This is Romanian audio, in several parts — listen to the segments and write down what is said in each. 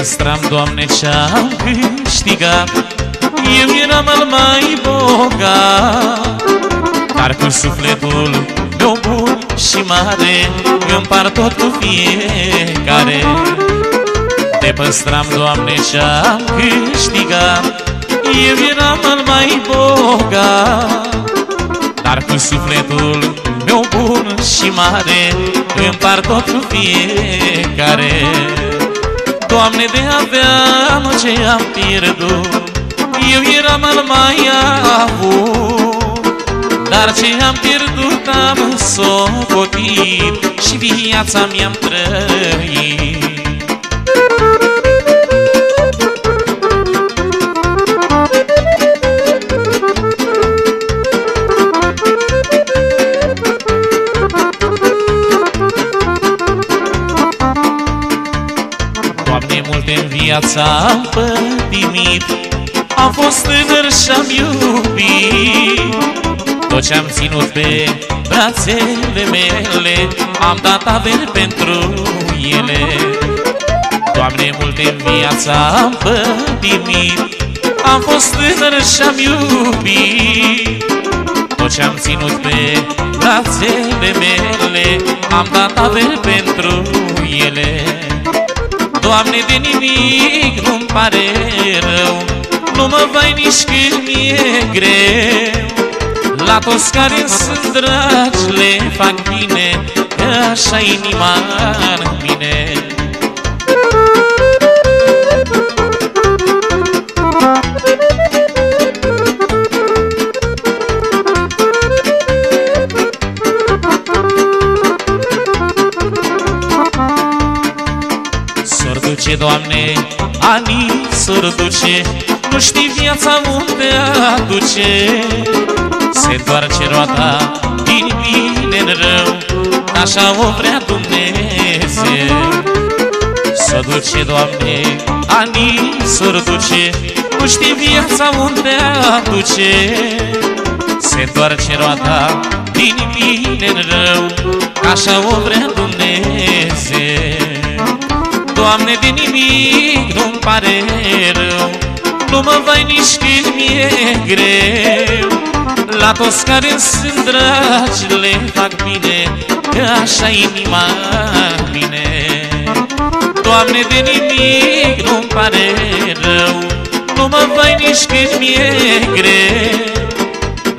Te păstram, Doamne, ce-am câștigat. Eu eram al mai bogat. Dar cu sufletul meu bun și mare Împart tot cu fiecare. Te păstram, Doamne, ce-am câștigat. Eu eram al mai bogat. Dar cu sufletul meu bun și mare Împart tot cu fiecare Doamne, de aveam ce am pierdut. Eu eram al mai avut. Dar ce am pierdut am socotit Și viața mi-am trăit viața am pătimit Am fost tânăr și-am iubit. Tot ce-am ținut pe brațele mele Am dat averi pentru ele. Doamne, multe în viața am pătimit Am fost tânăr și-am iubit. Tot ce-am ținut pe brațele mele Am dat averi pentru ele Doamne, de nimic nu-mi pare rău. Nu mă vai nici când mi-e greu. La toți care sunt dragi le fac bine Că așa inima în mine duce, Doamne, anii s-or duce Nu știi viața unde aduce. Se întoarce roata din bine în rău Așa o vrea Dumnezeu. S-o duce, Doamne, anii s-or duce Nu știi viața unde aduce. Se întoarce roata din bine în rău Așa o vrea Dumnezeu Doamne, de nimic nu-mi pare rău. Nu mă vai nici când mi-e greu. La toți care sunt dragi le fac bine Că așa inima mine. Doamne, de nimic nu-mi pare rău. Nu mă vai nici când mi-e greu.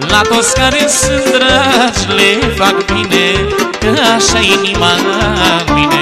La toți care sunt dragi le fac bine Că așa inima mine